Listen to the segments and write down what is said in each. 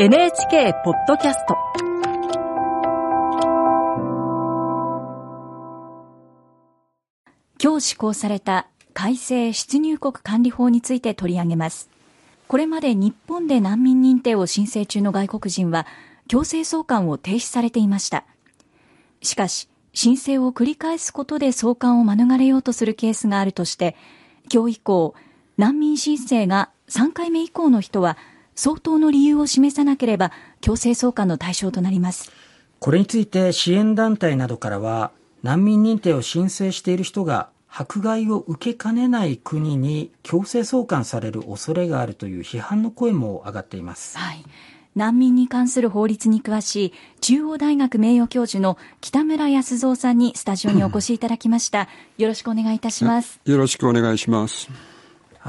NHK ポッドキャスト。今日施行された改正出入国管理法について取り上げます。これまで日本で難民認定を申請中の外国人は強制送還を停止されていました。しかし申請を繰り返すことで送還を免れようとするケースがあるとして今日以降難民申請が3回目以降の人は相当の理由を示さなければ強制送還の対象となりますこれについて支援団体などからは難民認定を申請している人が迫害を受けかねない国に強制送還される恐れがあるという批判の声も上がっています。はい難民に関する法律に詳しい中央大学名誉教授の北村康三さんにスタジオにお越しいただきました。よろしくお願いいたします。よろしくお願いします。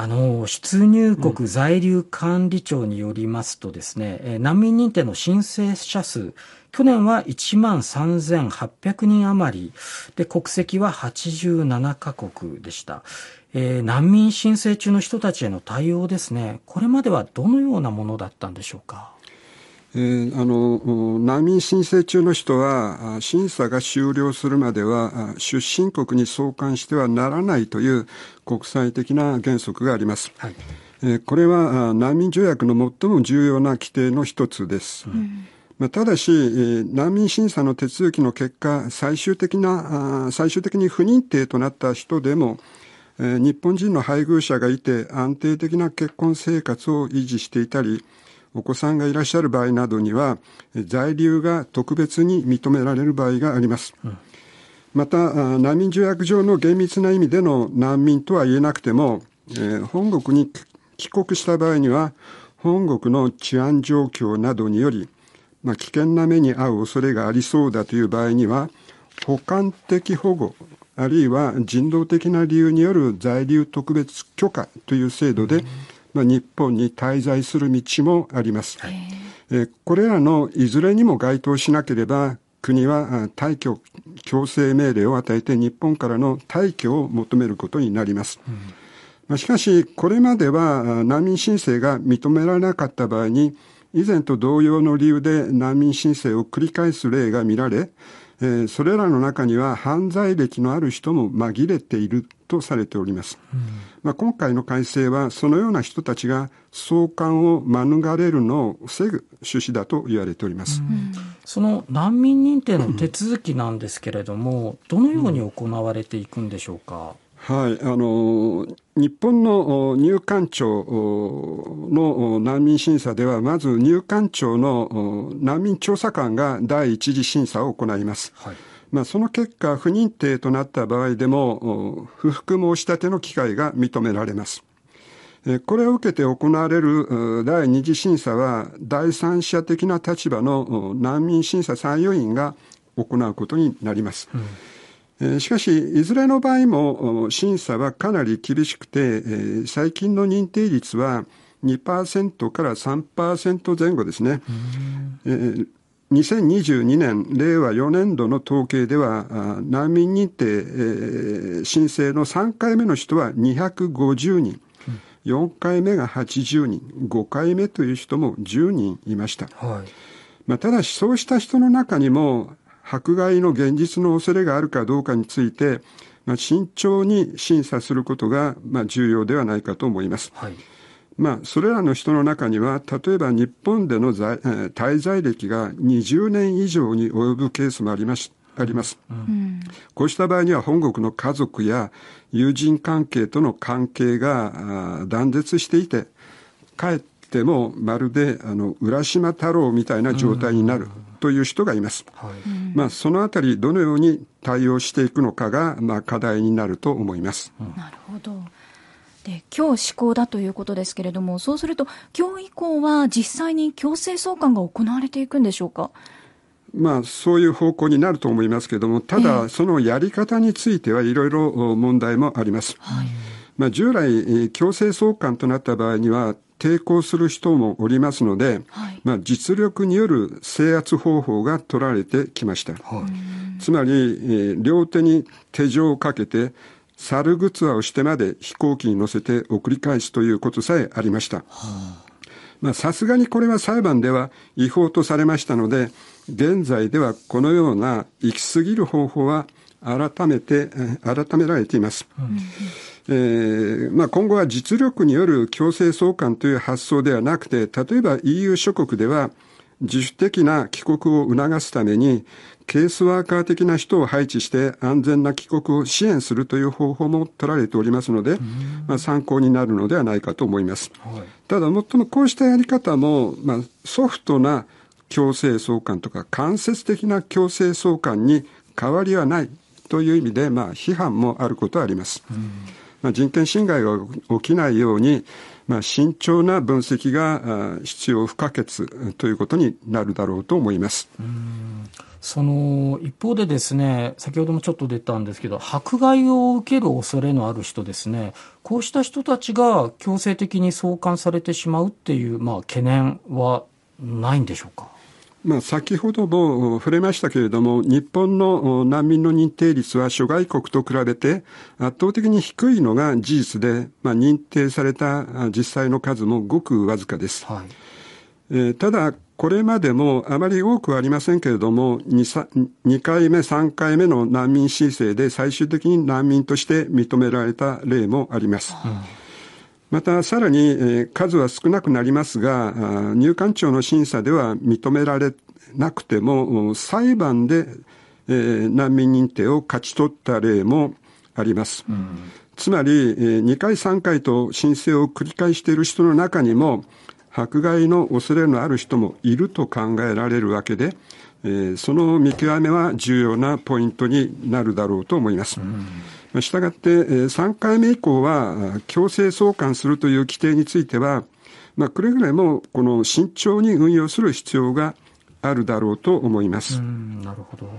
あの出入国在留管理庁によりますとですね、うん、難民認定の申請者数去年は1万3800人余りで国籍は87カ国でした、えー、難民申請中の人たちへの対応ですねこれまではどのようなものだったんでしょうか？えー、あの難民申請中の人は審査が終了するまでは出身国に送還してはならないという国際的な原則があります、はい、えー、これは難民条約の最も重要な規定の一つです、うん。まあ、ただし、えー、難民審査の手続きの結果最終的な最終的に不認定となった人でもえー、日本人の配偶者がいて安定的な結婚生活を維持していたり、お子さんがいらっしゃる場合などには在留が特別に認められる場合があります。うん、また難民条約上の厳密な意味での難民とは言えなくても、えー、本国に帰国した場合には本国の治安状況などにより、まあ、危険な目に遭う恐れがありそうだという場合には補完的保護あるいは人道的な理由による在留特別許可という制度で、うんまあ、日本に滞在する道もあります。えこれらのいずれにも該当しなければ国は退去強制命令を与えて日本からの退去を求めることになります。うんまあ、しかし、これまでは難民申請が認められなかった場合に、以前と同様の理由で難民申請を繰り返す例が見られ、えー、それらの中には犯罪歴のある人も紛れているとされております。うん、まあ、今回の改正はそのような人たちが送還を免れるのを防ぐ趣旨だと言われております。うん、その難民認定の手続きなんですけれども、どのように行われていくんでしょうか？はい、あの日本の入管庁の難民審査では、まず入管庁の難民調査官が第一次審査を行います。はいまあ、その結果、不認定となった場合でも、不服申し立ての機会が認められます。これを受けて行われる第二次審査は、第三者的な立場の難民審査参与員が行うことになります。うんしかし、いずれの場合も審査はかなり厳しくて、最近の認定率は2%から3%前後ですね。2022年、令和4年度の統計では、難民認定申請の3回目の人は250人、4回目が80人、5回目という人も10人いました。はい、まあ、ただし、そうした人の中にも、迫害の現実の恐れがあるかどうかについて、まあ、慎重に審査することが、まあ、重要ではないかと思います。はいまあ、それらの人の中には、例えば日本での在、滞在歴が20年以上に及ぶケースもあります。あります、うん、こうした場合には本国の家族や友人関係との関係が断絶していて、かえってもまるであの浦島太郎みたいな状態になるという人がいます。はい、まあ、そのあたり、どのように対応していくのかが、まあ、課題になると思います。なるほど。で今日施行だということですけれども、そうすると、今日以降は実際に強制送還が行われていくんでしょうか？まあ、そういう方向になると思いますけれども、ただ、そのやり方についてはいろいろ問題もあります。はい、まあ、従来、強制送還となった場合には、抵抗する人もおりますので、はい、まあ、実力による制圧方法が取られてきました。はい、つまり、えー、両手に手錠をかけて、猿グツアをしてまで飛行機に乗せて送り返すということさえありました。はあまあ、さすがにこれは裁判では違法とされましたので、現在ではこのような行き過ぎる方法は改めて、改められています。うんえーまあ、今後は実力による強制送還という発想ではなくて、例えば EU 諸国では自主的な帰国を促すために、ケースワーカー的な人を配置して安全な帰国を支援するという方法も取られておりますので、まあ、参考になるのではないかと思います。はい、ただ、もっともこうしたやり方も、まあ、ソフトな強制送還とか間接的な強制送還に変わりはないという意味で、まあ、批判もあることはあります。まあ、人権侵害が起きないように、まあ、慎重な分析が必要不可欠ということになるだろうと思います。その一方でですね、先ほどもちょっと出たんですけど、迫害を受ける恐れのある人ですね、こうした人たちが強制的に送還されてしまうっていう、まあ、懸念はないんでしょうか？まあ、先ほども触れましたけれども、日本の難民の認定率は諸外国と比べて圧倒的に低いのが事実で、まあ、認定された実際の数もごくわずかです。はいえー、ただ、これまでもあまり多くはありませんけれども2、2回目、3回目の難民申請で最終的に難民として認められた例もあります。うんまた、さらに、えー、数は少なくなりますが、入管庁の審査では認められなくても、裁判で、えー、難民認定を勝ち取った例もあります。うん、つまり、えー、2回、3回と申請を繰り返している人の中にも、迫害の恐れのある人もいると考えられるわけで、えー、その見極めは重要なポイントになるだろうと思います。うんしたがって、3回目以降は強制送還するという規定については、まあ、くれぐれもこの慎重に運用する必要があるだろうと思います。なるほど。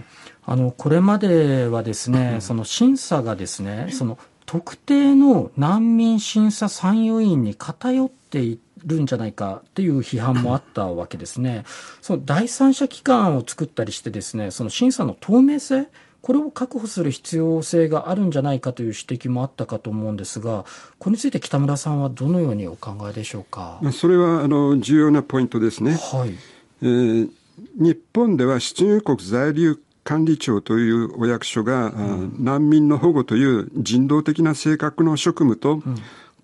あの、これまではですね、その審査がですね、その特定の難民審査参与員に偏っているんじゃないかっていう批判もあったわけですね。その第三者機関を作ったりしてですね、その審査の透明性、これを確保する必要性があるんじゃないかという指摘もあったかと思うんですが、これについて北村さんはどのようにお考えでしょうか？それはあの重要なポイントですね。はい。えー、日本では出入国在留管理庁というお役所が、うん、難民の保護という人道的な性格の職務と、うん、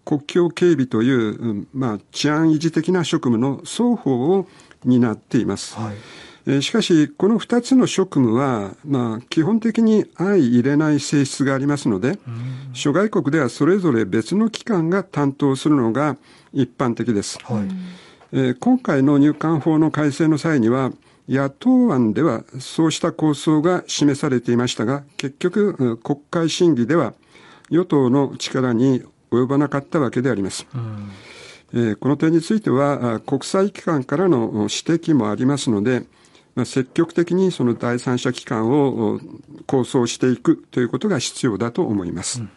国境警備という、まあ、治安維持的な職務の双方を担っています。はいしかし、この2つの職務は、まあ、基本的に相入れない性質がありますので、諸外国ではそれぞれ別の機関が担当するのが一般的です。はいえー、今回の入管法の改正の際には、野党案ではそうした構想が示されていましたが、結局、国会審議では与党の力に及ばなかったわけであります。えー、この点については、国際機関からの指摘もありますので、まあ、積極的にその第三者機関を構想していくということが必要だと思います。うん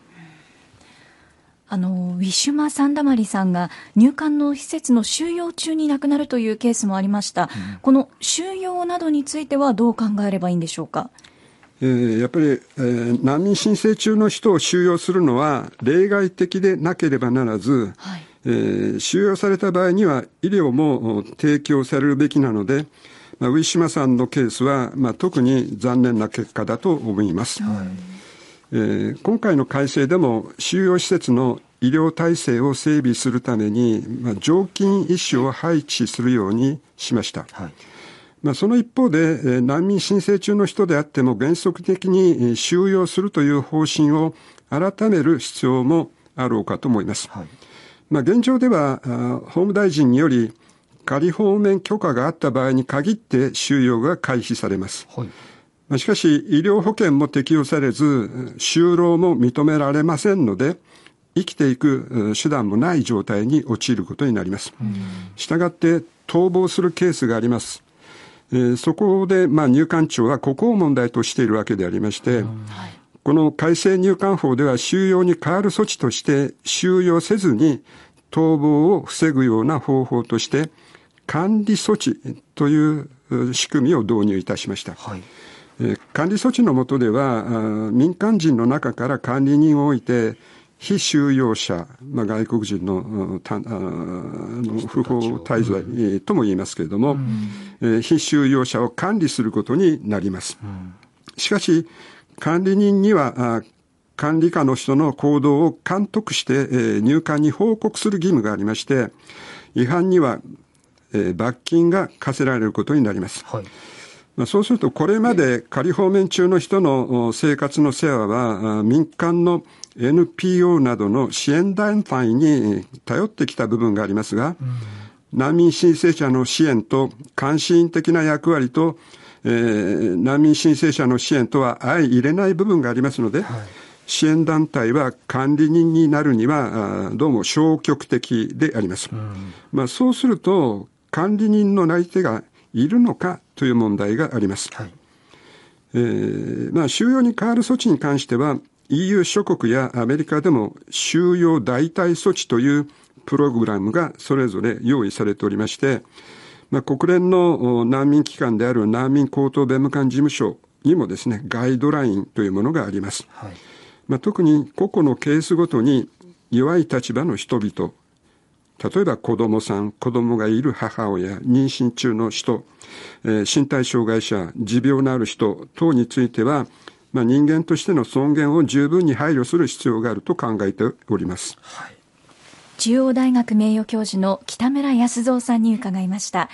あの、ウィシュマ・サンダマリさんが入管の施設の収容中に亡くなるというケースもありました。うん、この収容などについてはどう考えればいいんでしょうか？えー、やっぱり、えー、難民申請中の人を収容するのは例外的でなければならず、はい、えー、収容された場合には医療も提供されるべきなので、まあ、ウィシュマさんのケースは、まあ、特に残念な結果だと思います。はいえー、今回の改正でも収容施設の医療体制を整備するために、まあ、常勤医師を配置するようにしました。はいまあ、その一方で、えー、難民申請中の人であっても原則的に収容するという方針を改める必要もあろうかと思います。はいまあ、現状では法務大臣により仮放免許可があった場合に限って収容が回避されます。はい、しかし、医療保険も適用されず、就労も認められませんので、生きていく手段もない状態に陥ることになります。したがって逃亡するケースがあります。えー、そこで、まあ、入管庁はここを問題としているわけでありまして、この改正入管法では収容に代わる措置として収容せずに逃亡を防ぐような方法として管理措置という仕組みを導入いたしました。はい。管理措置の下では、民間人の中から管理人を置いて、非収容者、まあ、外国人のたあの不法滞在とも言いますけれども、うん、えー、非収容者を管理することになります。うん、しかし、管理人には管理下の人の行動を監督して、えー、入管に報告する義務がありまして、違反には、えー、罰金が課せられることになります。はい。まあ、そうすると、これまで仮放免中の人の生活の世話は、民間の NPO などの支援団体に頼ってきた部分がありますが、難民申請者の支援と監視員的な役割と、えー、難民申請者の支援とは相入れない部分がありますので、はい、支援団体は管理人になるにはどうも消極的であります。うん、まあ、そうすると管理人のなり手がいるのかという問題があります。はい、えー、まあ、収容に代わる措置に関しては EU 諸国やアメリカでも収容代替措置というプログラムがそれぞれ用意されておりまして、まあ、国連の難民機関である難民高等弁務官事務所にもですね、ガイドラインというものがあります。はい、まあ、特に個々のケースごとに弱い立場の人々、例えば子供さん、子供がいる母親、妊娠中の人、えー、身体障害者、持病のある人等については、まあ、人間としての尊厳を十分に配慮する必要があると考えております。はい、中央大学名誉教授の北村康三さんに伺いました。